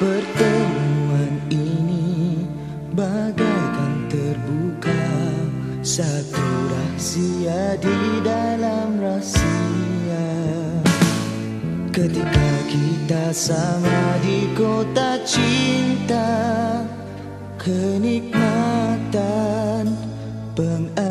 Pertemuan ini bagaikan terbuka. Satu rahsia di dalam rahsia Ketika kita sama di kota cinta Kenikmatan pengabdian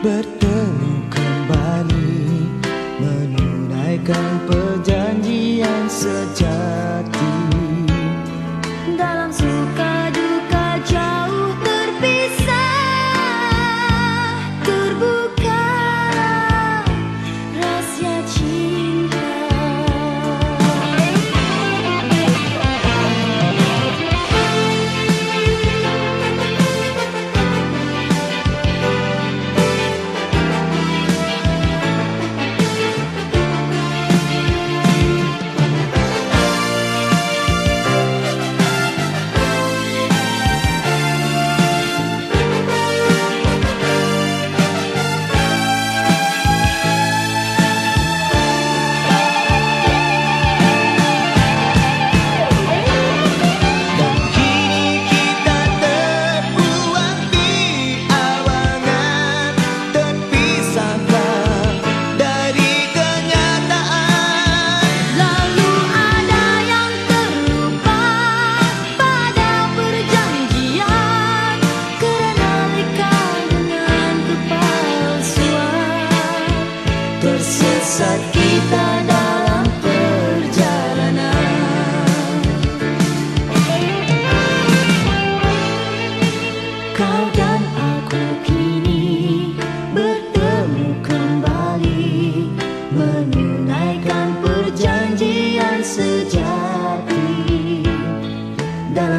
bertemu kembali menunaikan perjanjian sejati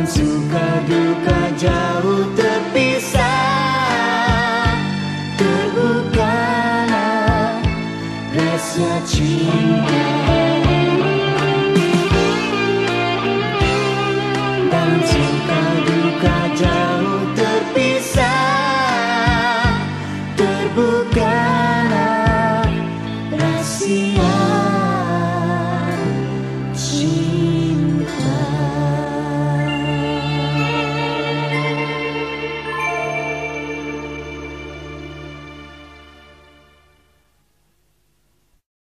suka duka jauh terpisah. Terbukalah rasa cinta